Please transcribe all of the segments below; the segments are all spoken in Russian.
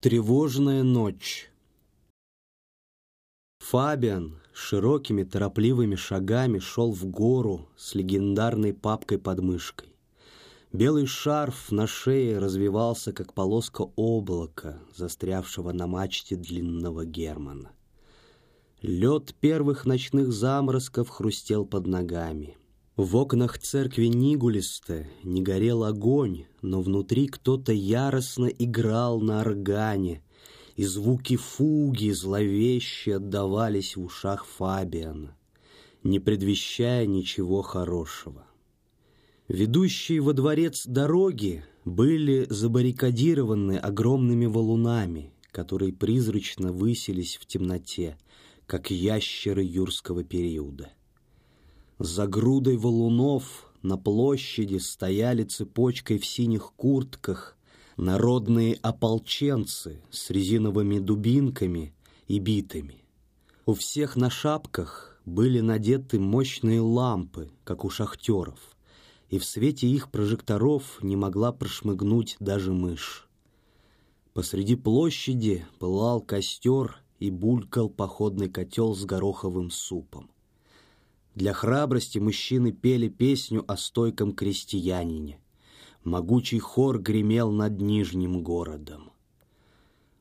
Тревожная ночь. Фабиан широкими торопливыми шагами шел в гору с легендарной папкой под мышкой. Белый шарф на шее развивался, как полоска облака, застрявшего на мачте длинного Германа. Лед первых ночных заморозков хрустел под ногами. В окнах церкви Нигулисте не горел огонь, но внутри кто-то яростно играл на органе, и звуки фуги зловеще отдавались в ушах Фабиана, не предвещая ничего хорошего. Ведущие во дворец дороги были забаррикадированы огромными валунами, которые призрачно высились в темноте, как ящеры юрского периода. За грудой валунов на площади стояли цепочкой в синих куртках народные ополченцы с резиновыми дубинками и битами. У всех на шапках были надеты мощные лампы, как у шахтеров, и в свете их прожекторов не могла прошмыгнуть даже мышь. Посреди площади пылал костер и булькал походный котел с гороховым супом. Для храбрости мужчины пели песню о стойком крестьянине. Могучий хор гремел над Нижним городом.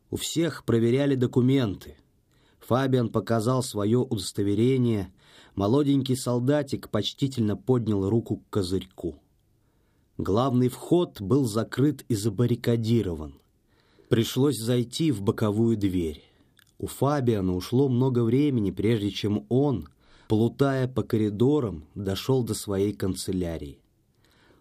У всех проверяли документы. Фабиан показал свое удостоверение. Молоденький солдатик почтительно поднял руку к козырьку. Главный вход был закрыт и забаррикадирован. Пришлось зайти в боковую дверь. У Фабиана ушло много времени, прежде чем он, плутая по коридорам, дошел до своей канцелярии.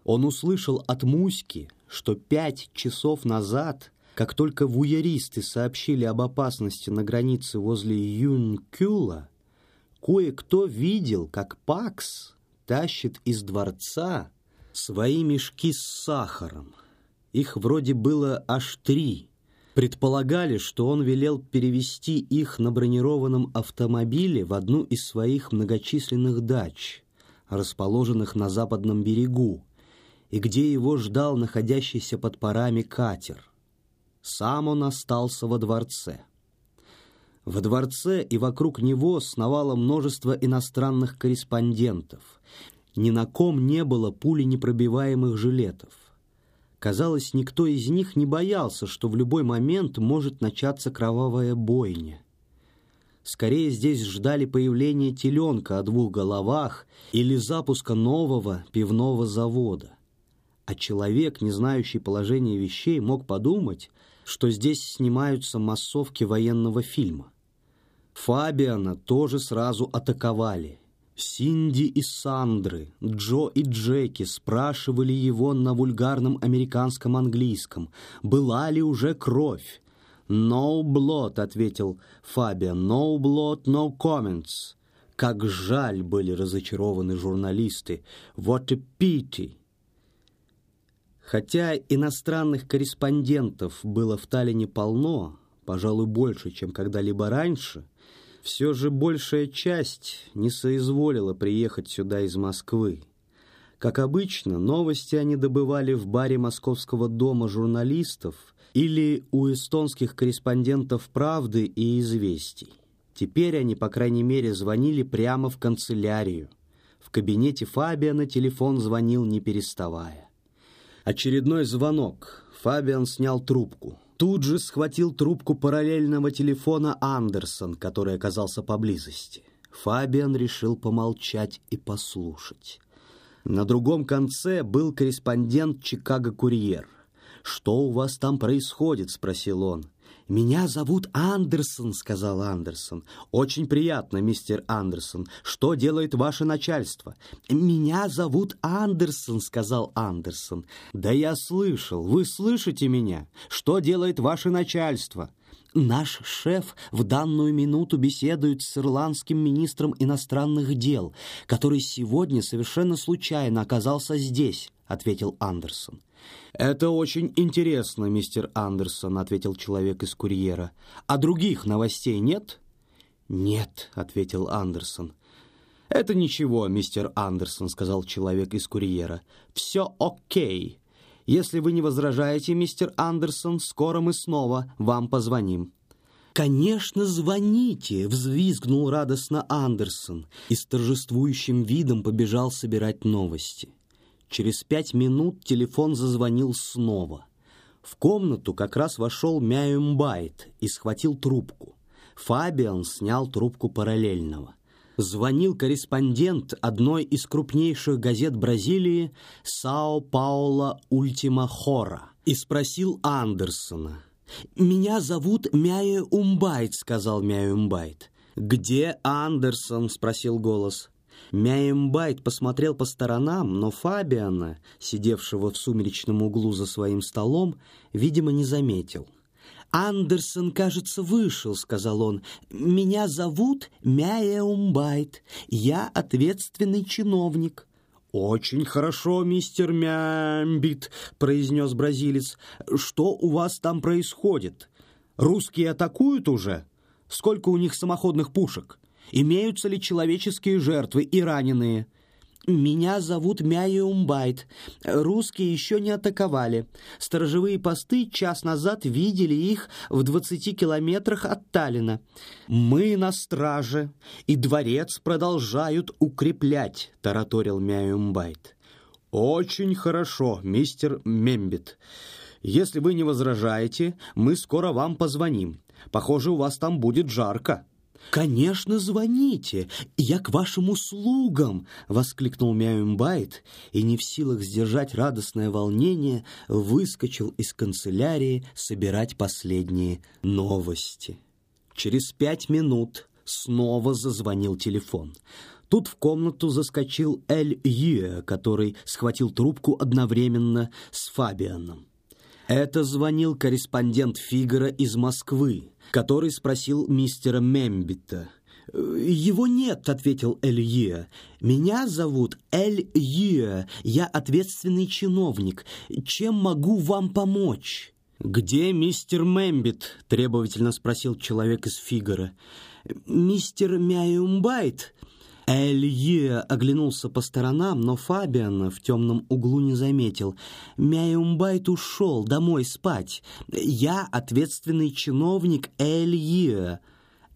Он услышал от Муськи, что пять часов назад, как только вуяристы сообщили об опасности на границе возле Юнкюла, кое-кто видел, как Пакс тащит из дворца свои мешки с сахаром. Их вроде было аж три — Предполагали, что он велел перевести их на бронированном автомобиле в одну из своих многочисленных дач, расположенных на западном берегу, и где его ждал находящийся под парами катер. Сам он остался во дворце. Во дворце и вокруг него сновало множество иностранных корреспондентов. Ни на ком не было пули непробиваемых жилетов. Казалось, никто из них не боялся, что в любой момент может начаться кровавая бойня. Скорее здесь ждали появления теленка о двух головах или запуска нового пивного завода. А человек, не знающий положение вещей, мог подумать, что здесь снимаются массовки военного фильма. Фабиана тоже сразу атаковали – Синди и Сандры, Джо и Джеки спрашивали его на вульгарном американском английском, была ли уже кровь. «No blood», — ответил Фабиан, «no blood, no comments». Как жаль были разочарованы журналисты. «What a pity!» Хотя иностранных корреспондентов было в Таллине полно, пожалуй, больше, чем когда-либо раньше — все же большая часть не соизволила приехать сюда из Москвы. Как обычно, новости они добывали в баре Московского дома журналистов или у эстонских корреспондентов «Правды» и «Известий». Теперь они, по крайней мере, звонили прямо в канцелярию. В кабинете Фабиана телефон звонил не переставая. Очередной звонок. Фабиан снял трубку. Тут же схватил трубку параллельного телефона Андерсон, который оказался поблизости. Фабиан решил помолчать и послушать. На другом конце был корреспондент «Чикаго-Курьер». «Что у вас там происходит?» — спросил он. «Меня зовут Андерсон», — сказал Андерсон. «Очень приятно, мистер Андерсон. Что делает ваше начальство?» «Меня зовут Андерсон», — сказал Андерсон. «Да я слышал. Вы слышите меня? Что делает ваше начальство?» Наш шеф в данную минуту беседует с ирландским министром иностранных дел, который сегодня совершенно случайно оказался здесь, ответил Андерсон. «Это очень интересно, мистер Андерсон», — ответил человек из курьера. «А других новостей нет?» «Нет», — ответил Андерсон. «Это ничего, мистер Андерсон», — сказал человек из курьера. «Все окей. Если вы не возражаете, мистер Андерсон, скоро мы снова вам позвоним». «Конечно, звоните!» — взвизгнул радостно Андерсон и с торжествующим видом побежал собирать новости. Через пять минут телефон зазвонил снова. В комнату как раз вошел Мяюмбайт и схватил трубку. Фабиан снял трубку параллельного. Звонил корреспондент одной из крупнейших газет Бразилии «Сао Паула Ультима Хора» и спросил Андерсона. «Меня зовут Мяя Умбайт», — сказал Мяя. «Где Андерсон?» — спросил голос. Мяембайт посмотрел по сторонам, но Фабиана, сидевшего в сумеречном углу за своим столом, видимо, не заметил. «Андерсон, кажется, вышел», — сказал он. «Меня зовут Мяеумбайт. Я ответственный чиновник». «Очень хорошо, мистер Мямбит», — произнес бразилец. «Что у вас там происходит? Русские атакуют уже? Сколько у них самоходных пушек? Имеются ли человеческие жертвы и раненые?» «Меня зовут Мяя Умбайт. Русские еще не атаковали. Сторожевые посты час назад видели их в двадцати километрах от Таллина. Мы на страже, и дворец продолжают укреплять», — тараторил Мяя Умбайт. «Очень хорошо, мистер Мембит. Если вы не возражаете, мы скоро вам позвоним. Похоже, у вас там будет жарко». «Конечно, звоните! Я к вашим услугам!» — воскликнул Мяюмбайт и, не в силах сдержать радостное волнение, выскочил из канцелярии собирать последние новости. Через пять минут снова зазвонил телефон. Тут в комнату заскочил Эль Юэ, который схватил трубку одновременно с Фабианом. Это звонил корреспондент Фигара из Москвы который спросил мистера Мембита. «Его нет», — ответил Элье. «Меня зовут Элье. Я ответственный чиновник. Чем могу вам помочь?» «Где мистер Мембит?» — требовательно спросил человек из Фигара. «Мистер Мяюмбайт?» Элье оглянулся по сторонам, но Фабиана в темном углу не заметил. Мяюмбайт ушел домой спать. Я ответственный чиновник Элье.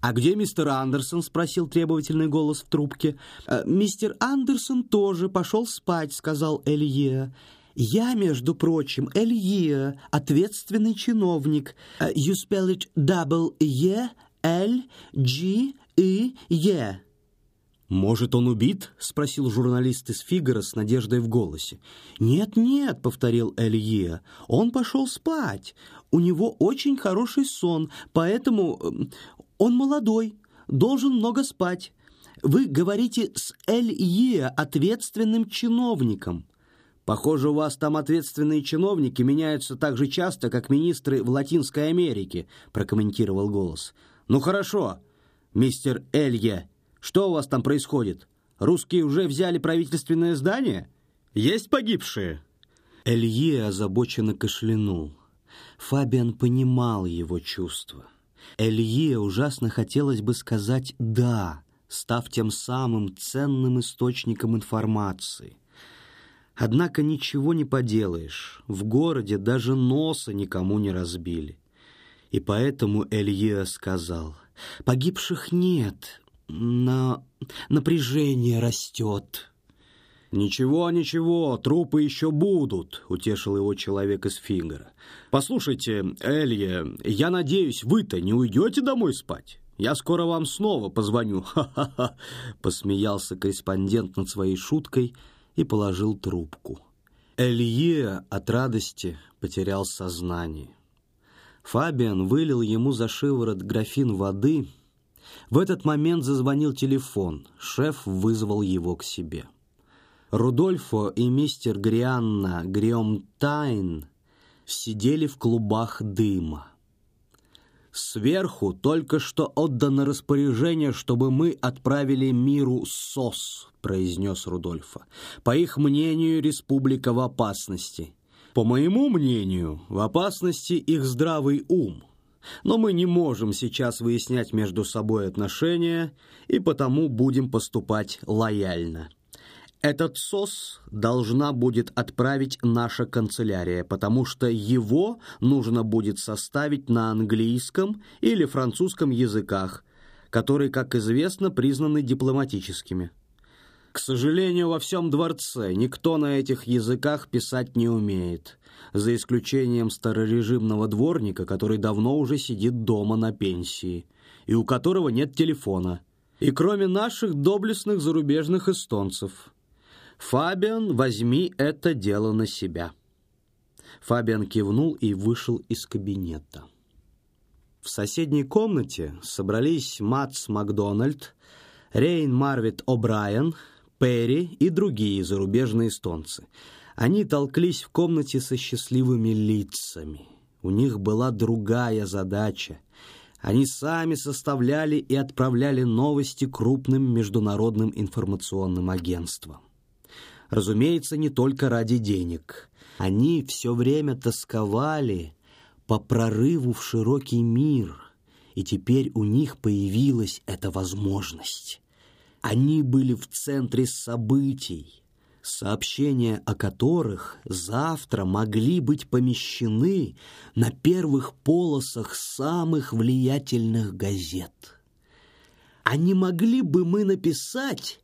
«А где мистер Андерсон?» — спросил требовательный голос в трубке. «Э, «Мистер Андерсон тоже пошел спать», — сказал Элье. «Я, между прочим, Элье, ответственный чиновник. Э, you spell it double E, L, G, E, E». «Может, он убит?» — спросил журналист из «Фигара» с надеждой в голосе. «Нет-нет», — повторил Элье, — «он пошел спать. У него очень хороший сон, поэтому эм, он молодой, должен много спать. Вы говорите с Элье, ответственным чиновником». «Похоже, у вас там ответственные чиновники меняются так же часто, как министры в Латинской Америке», — прокомментировал голос. «Ну хорошо, мистер Элье». Что у вас там происходит? Русские уже взяли правительственное здание? Есть погибшие?» Элье озабоченно кашлянул. Фабиан понимал его чувства. Элье ужасно хотелось бы сказать «да», став тем самым ценным источником информации. Однако ничего не поделаешь, в городе даже носа никому не разбили. И поэтому Элье сказал, «Погибших нет, на... напряжение растет». «Ничего, ничего, трупы еще будут», — утешил его человек из Фингера. «Послушайте, Элье, я надеюсь, вы-то не уйдете домой спать? Я скоро вам снова позвоню». «Ха-ха-ха», — посмеялся корреспондент над своей шуткой и положил трубку. Элье от радости потерял сознание. Фабиан вылил ему за шиворот графин воды — в этот момент зазвонил телефон. Шеф вызвал его к себе. Рудольфо и мистер Грианна Гриомтайн сидели в клубах дыма. «Сверху только что отдано распоряжение, чтобы мы отправили миру СОС», произнес Рудольфо. «По их мнению, республика в опасности. По моему мнению, в опасности их здравый ум». Но мы не можем сейчас выяснять между собой отношения, и потому будем поступать лояльно. Этот СОС должна будет отправить наша канцелярия, потому что его нужно будет составить на английском или французском языках, которые, как известно, признаны дипломатическими. К сожалению, во всем дворце никто на этих языках писать не умеет, за исключением старорежимного дворника, который давно уже сидит дома на пенсии, и у которого нет телефона, и кроме наших доблестных зарубежных эстонцев – «Фабиан, возьми это дело на себя». Фабиан кивнул и вышел из кабинета. В соседней комнате собрались Матс Макдональд, Рейн Марвит О'Брайен, Перри и другие зарубежные эстонцы. Они толклись в комнате со счастливыми лицами. У них была другая задача. Они сами составляли и отправляли новости крупным международным информационным агентствам. Разумеется, не только ради денег. Они все время тосковали по прорыву в широкий мир, и теперь у них появилась эта возможность. Они были в центре событий, сообщения о которых завтра могли быть помещены на первых полосах самых влиятельных газет. А не могли бы мы написать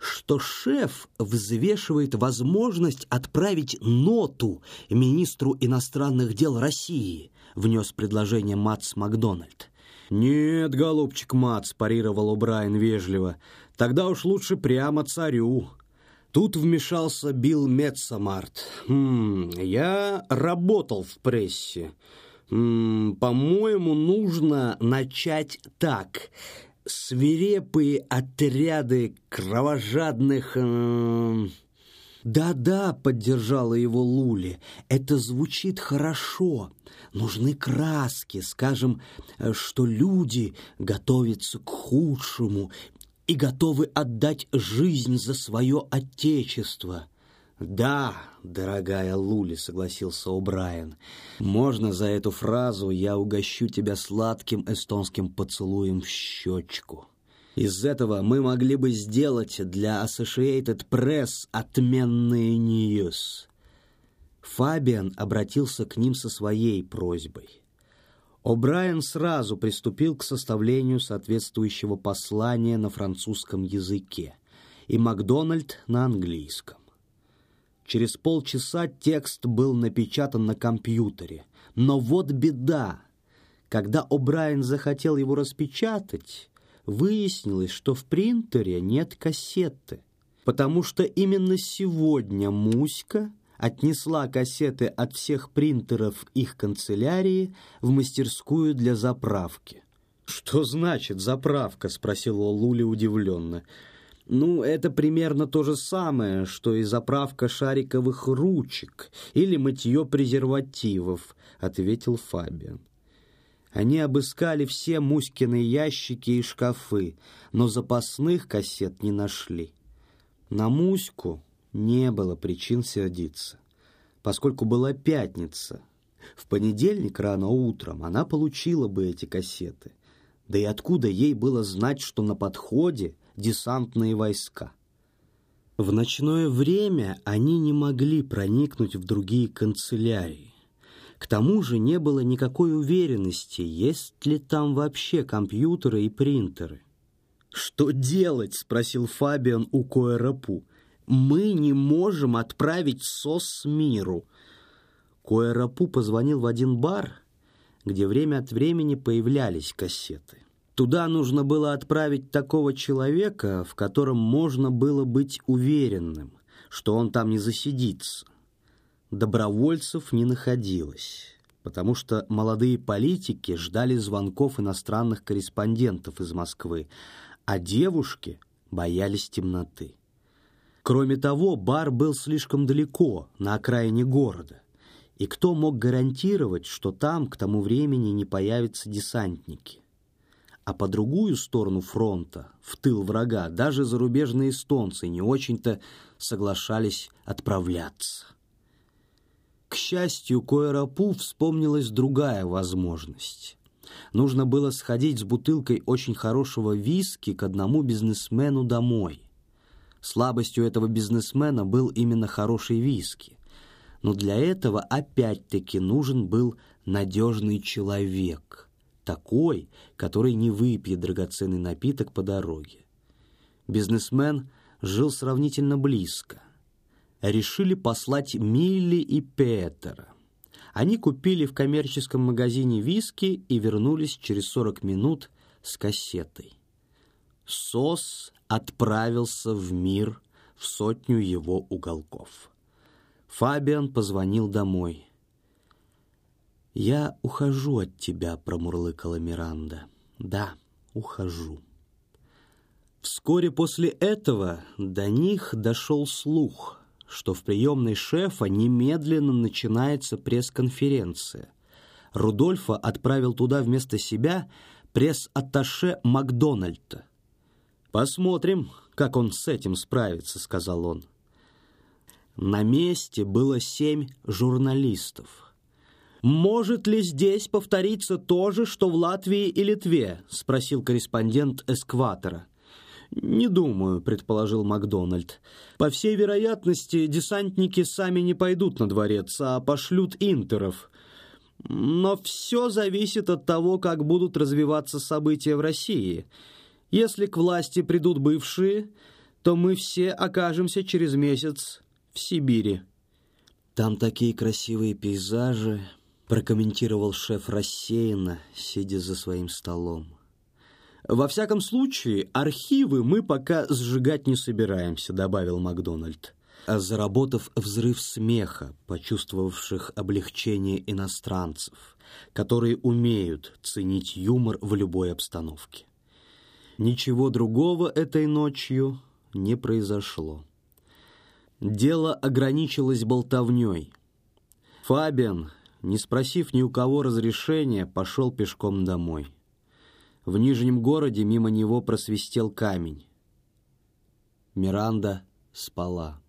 что шеф взвешивает возможность отправить ноту министру иностранных дел России, внес предложение Мац Макдональд. «Нет, голубчик Мац», – парировал Убрайен вежливо, – «тогда уж лучше прямо царю». Тут вмешался Билл Метсамарт. «Хм, «Я работал в прессе. По-моему, нужно начать так свирепые отряды кровожадных... Э, «Да-да», — поддержала его Лули, — «это звучит хорошо. Нужны краски, скажем, что люди готовятся к худшему и готовы отдать жизнь за свое отечество». «Да, дорогая Лули», — согласился О'Брайен. «Можно за эту фразу я угощу тебя сладким эстонским поцелуем в щечку?» Из этого мы могли бы сделать для Associated Press отменные ньюс. Фабиан обратился к ним со своей просьбой. О'Брайен сразу приступил к составлению соответствующего послания на французском языке и Макдональд на английском. Через полчаса текст был напечатан на компьютере. Но вот беда. Когда О'Брайен захотел его распечатать, выяснилось, что в принтере нет кассеты, потому что именно сегодня Муська отнесла кассеты от всех принтеров их канцелярии в мастерскую для заправки. «Что значит заправка?» — спросила Лули удивленно. Ну, это примерно то же самое, что и заправка шариковых ручек или мытье презервативов, ответил Фабиан. Они обыскали все Муськины ящики и шкафы, но запасных кассет не нашли. На Муську не было причин сердиться, поскольку была пятница. В понедельник рано утром она получила бы эти кассеты. Да и откуда ей было знать, что на подходе десантные войска. В ночное время они не могли проникнуть в другие канцелярии. К тому же не было никакой уверенности, есть ли там вообще компьютеры и принтеры. «Что делать?» — спросил Фабиан у Коэрапу. «Мы не можем отправить СОС миру». Коэрапу позвонил в один бар, где время от времени появлялись кассеты. Туда нужно было отправить такого человека, в котором можно было быть уверенным, что он там не засидится. Добровольцев не находилось, потому что молодые политики ждали звонков иностранных корреспондентов из Москвы, а девушки боялись темноты. Кроме того, бар был слишком далеко, на окраине города, и кто мог гарантировать, что там к тому времени не появятся десантники? А по другую сторону фронта, в тыл врага, даже зарубежные эстонцы не очень-то соглашались отправляться. К счастью, Коэрапу вспомнилась другая возможность. Нужно было сходить с бутылкой очень хорошего виски к одному бизнесмену домой. Слабостью этого бизнесмена был именно хороший виски. Но для этого опять-таки нужен был надежный человек, такой, который не выпьет драгоценный напиток по дороге. Бизнесмен жил сравнительно близко. Решили послать Милли и Петера. Они купили в коммерческом магазине виски и вернулись через 40 минут с кассетой. Сос отправился в мир в сотню его уголков. Фабиан позвонил домой. «Я ухожу от тебя», — промурлыкала Миранда. «Да, ухожу». Вскоре после этого до них дошел слух, что в приемной шефа немедленно начинается пресс-конференция. Рудольфа отправил туда вместо себя пресс-атташе Макдональда. «Посмотрим, как он с этим справится», — сказал он. На месте было семь журналистов. «Может ли здесь повториться то же, что в Латвии и Литве?» — спросил корреспондент «Эскватора». «Не думаю», — предположил Макдональд. «По всей вероятности, десантники сами не пойдут на дворец, а пошлют интеров. Но все зависит от того, как будут развиваться события в России. Если к власти придут бывшие, то мы все окажемся через месяц в Сибири». «Там такие красивые пейзажи», — прокомментировал шеф рассеянно, сидя за своим столом. «Во всяком случае, архивы мы пока сжигать не собираемся», — добавил Макдональд. А заработав взрыв смеха, почувствовавших облегчение иностранцев, которые умеют ценить юмор в любой обстановке. Ничего другого этой ночью не произошло. Дело ограничилось болтовней. Фабиан, не спросив ни у кого разрешения, пошел пешком домой. В Нижнем городе мимо него просвистел камень. Миранда спала.